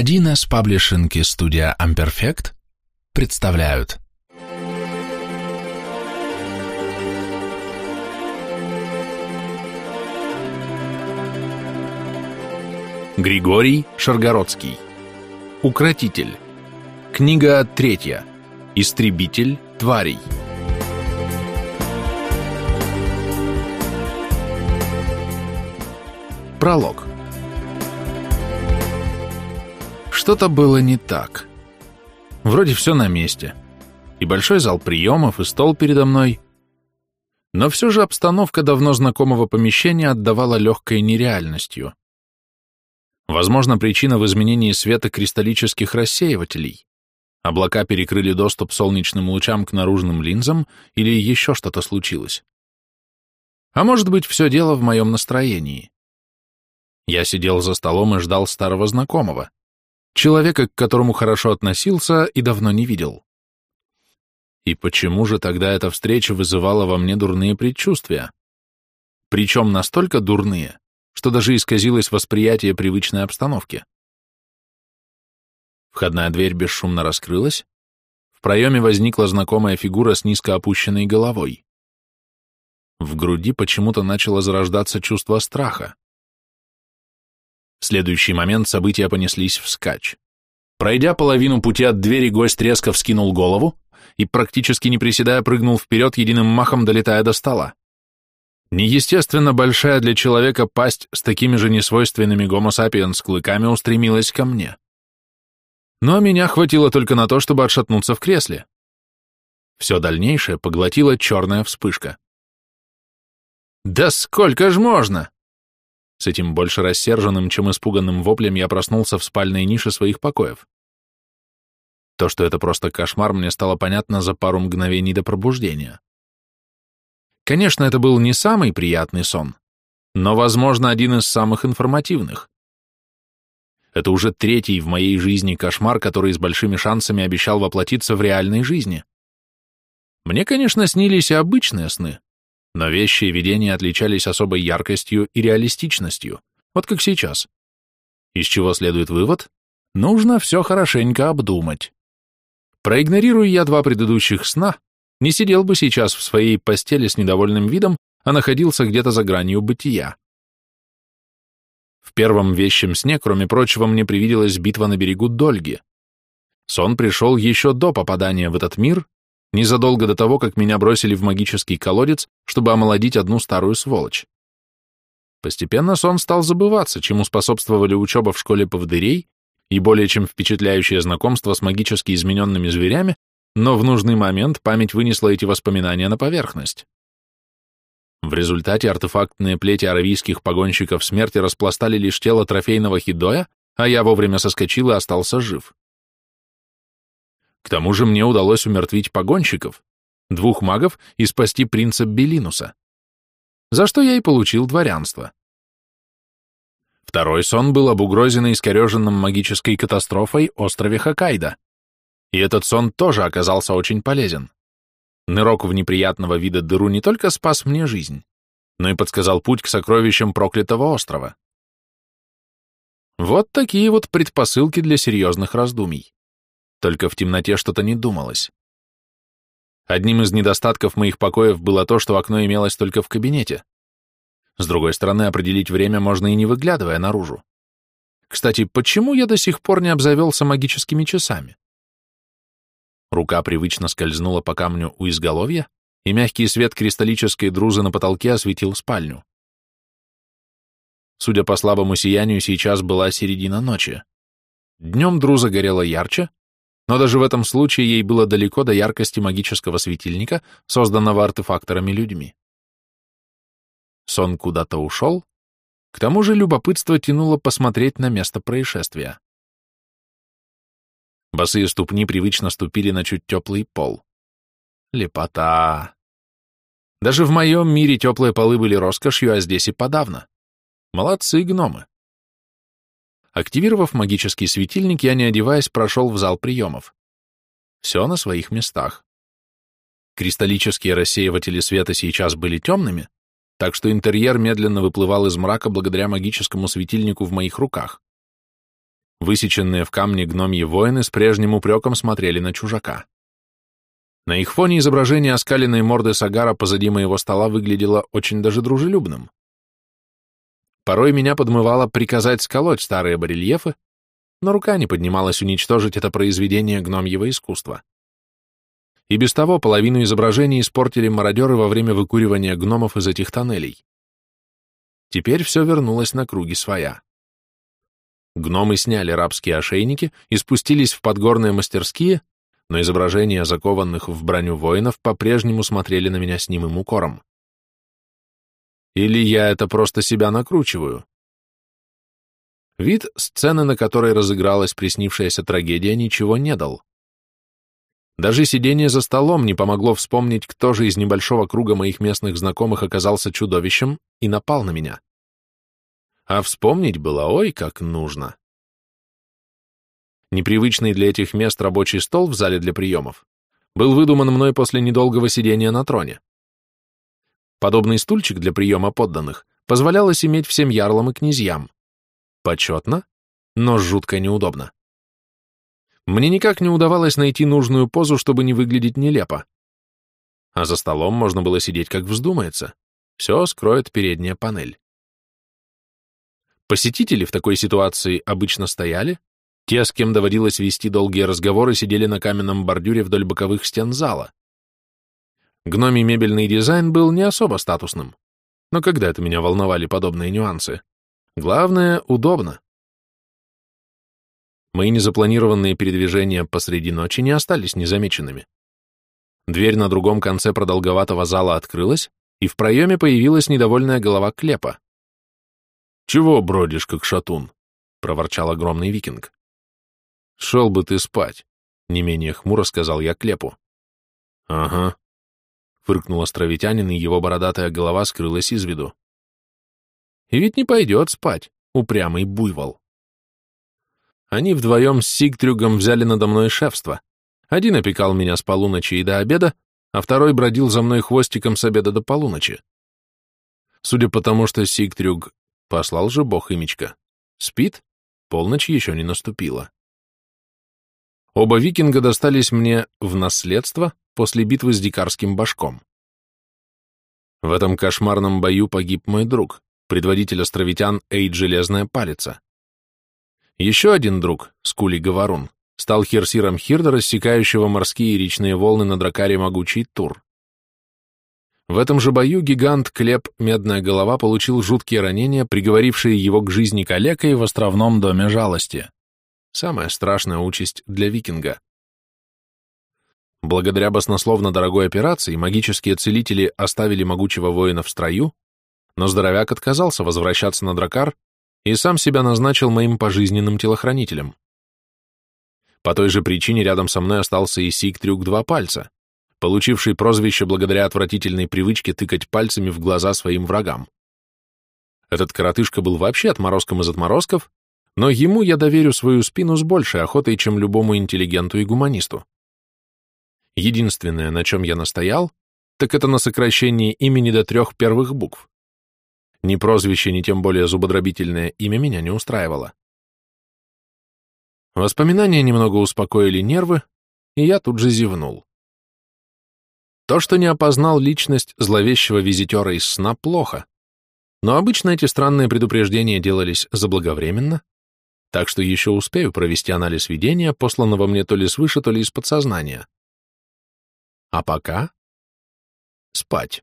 1С Паблишинг и студия Amperfect представляют. Григорий Шаргородский. Укротитель. Книга третья. Истребитель тварей. Пролог Что-то было не так. Вроде все на месте. И большой зал приемов, и стол передо мной. Но все же обстановка давно знакомого помещения отдавала легкой нереальностью. Возможно, причина в изменении света кристаллических рассеивателей. Облака перекрыли доступ солнечным лучам к наружным линзам или еще что-то случилось. А может быть, все дело в моем настроении. Я сидел за столом и ждал старого знакомого человека, к которому хорошо относился и давно не видел. И почему же тогда эта встреча вызывала во мне дурные предчувствия? Причем настолько дурные, что даже исказилось восприятие привычной обстановки. Входная дверь бесшумно раскрылась, в проеме возникла знакомая фигура с низко опущенной головой. В груди почему-то начало зарождаться чувство страха. В следующий момент события понеслись вскачь. Пройдя половину пути от двери, гость резко вскинул голову и, практически не приседая, прыгнул вперед, единым махом долетая до стола. Неестественно большая для человека пасть с такими же несвойственными гомо сапиенс клыками устремилась ко мне. Но меня хватило только на то, чтобы отшатнуться в кресле. Все дальнейшее поглотила черная вспышка. «Да сколько ж можно?» С этим больше рассерженным, чем испуганным воплем я проснулся в спальной нише своих покоев. То, что это просто кошмар, мне стало понятно за пару мгновений до пробуждения. Конечно, это был не самый приятный сон, но, возможно, один из самых информативных. Это уже третий в моей жизни кошмар, который с большими шансами обещал воплотиться в реальной жизни. Мне, конечно, снились и обычные сны, но вещи и видения отличались особой яркостью и реалистичностью, вот как сейчас. Из чего следует вывод? Нужно все хорошенько обдумать. Проигнорируя я два предыдущих сна, не сидел бы сейчас в своей постели с недовольным видом, а находился где-то за гранью бытия. В первом вещем сне, кроме прочего, мне привиделась битва на берегу Дольги. Сон пришел еще до попадания в этот мир незадолго до того, как меня бросили в магический колодец, чтобы омолодить одну старую сволочь. Постепенно сон стал забываться, чему способствовали учеба в школе повдырей и более чем впечатляющее знакомство с магически измененными зверями, но в нужный момент память вынесла эти воспоминания на поверхность. В результате артефактные плети аравийских погонщиков смерти распластали лишь тело трофейного хидоя, а я вовремя соскочил и остался жив. К тому же мне удалось умертвить погонщиков, двух магов и спасти принца Белинуса, за что я и получил дворянство. Второй сон был об угрозе искореженном магической катастрофой острове Хоккайдо, и этот сон тоже оказался очень полезен. Нырок в неприятного вида дыру не только спас мне жизнь, но и подсказал путь к сокровищам проклятого острова. Вот такие вот предпосылки для серьезных раздумий. Только в темноте что-то не думалось. Одним из недостатков моих покоев было то, что окно имелось только в кабинете. С другой стороны, определить время можно и не выглядывая наружу. Кстати, почему я до сих пор не обзавелся магическими часами? Рука привычно скользнула по камню у изголовья, и мягкий свет кристаллической друзы на потолке осветил спальню. Судя по слабому сиянию, сейчас была середина ночи. Днем друза горела ярче, но даже в этом случае ей было далеко до яркости магического светильника, созданного артефакторами людьми. Сон куда-то ушел, к тому же любопытство тянуло посмотреть на место происшествия. Босые ступни привычно ступили на чуть теплый пол. Лепота. Даже в моем мире теплые полы были роскошью, а здесь и подавно. Молодцы гномы. Активировав магический светильник, я, не одеваясь, прошел в зал приемов. Все на своих местах. Кристаллические рассеиватели света сейчас были темными, так что интерьер медленно выплывал из мрака благодаря магическому светильнику в моих руках. Высеченные в камне гномьи воины с прежним упреком смотрели на чужака. На их фоне изображение оскаленной морды Сагара позади моего стола выглядело очень даже дружелюбным. Порой меня подмывало приказать сколоть старые барельефы, но рука не поднималась уничтожить это произведение гномьего искусства. И без того половину изображений испортили мародеры во время выкуривания гномов из этих тоннелей. Теперь все вернулось на круги своя. Гномы сняли рабские ошейники и спустились в подгорные мастерские, но изображения закованных в броню воинов по-прежнему смотрели на меня с немым укором. Или я это просто себя накручиваю? Вид сцены, на которой разыгралась приснившаяся трагедия, ничего не дал. Даже сидение за столом не помогло вспомнить, кто же из небольшого круга моих местных знакомых оказался чудовищем и напал на меня. А вспомнить было ой как нужно. Непривычный для этих мест рабочий стол в зале для приемов был выдуман мной после недолгого сидения на троне. Подобный стульчик для приема подданных позволялось иметь всем ярлам и князьям. Почетно, но жутко неудобно. Мне никак не удавалось найти нужную позу, чтобы не выглядеть нелепо. А за столом можно было сидеть как вздумается. Все скроет передняя панель. Посетители в такой ситуации обычно стояли, те, с кем доводилось вести долгие разговоры, сидели на каменном бордюре вдоль боковых стен зала. Гномий мебельный дизайн был не особо статусным, но когда это меня волновали подобные нюансы? Главное — удобно. Мои незапланированные передвижения посреди ночи не остались незамеченными. Дверь на другом конце продолговатого зала открылась, и в проеме появилась недовольная голова Клепа. «Чего бродишь, как шатун?» — проворчал огромный викинг. «Шел бы ты спать», — не менее хмуро сказал я Клепу. «Ага», — фыркнул островитянин, и его бородатая голова скрылась из виду. «И ведь не пойдет спать, упрямый буйвол». Они вдвоем с Сигтрюгом взяли надо мной шефство. Один опекал меня с полуночи и до обеда, а второй бродил за мной хвостиком с обеда до полуночи. Судя по тому, что Сигтрюг послал же бог имечка, спит, полночь еще не наступила. Оба викинга достались мне в наследство после битвы с дикарским башком. В этом кошмарном бою погиб мой друг, предводитель островитян Эйд Железная Палица. Еще один друг, Скули Говорун, стал херсиром Хирда, рассекающего морские и речные волны на дракаре могучий Тур. В этом же бою гигант Клеп Медная Голова получил жуткие ранения, приговорившие его к жизни калекой в островном доме жалости. Самая страшная участь для викинга. Благодаря баснословно дорогой операции магические целители оставили могучего воина в строю, но здоровяк отказался возвращаться на дракар и сам себя назначил моим пожизненным телохранителем. По той же причине рядом со мной остался и Сигтрюк Два Пальца, получивший прозвище благодаря отвратительной привычке тыкать пальцами в глаза своим врагам. Этот коротышка был вообще отморозком из отморозков, но ему я доверю свою спину с большей охотой, чем любому интеллигенту и гуманисту. Единственное, на чем я настоял, так это на сокращении имени до трех первых букв. Ни прозвище, ни тем более зубодробительное имя меня не устраивало. Воспоминания немного успокоили нервы, и я тут же зевнул. То, что не опознал личность зловещего визитера из сна, плохо. Но обычно эти странные предупреждения делались заблаговременно, так что еще успею провести анализ видения, посланного мне то ли свыше, то ли из подсознания. А пока спать.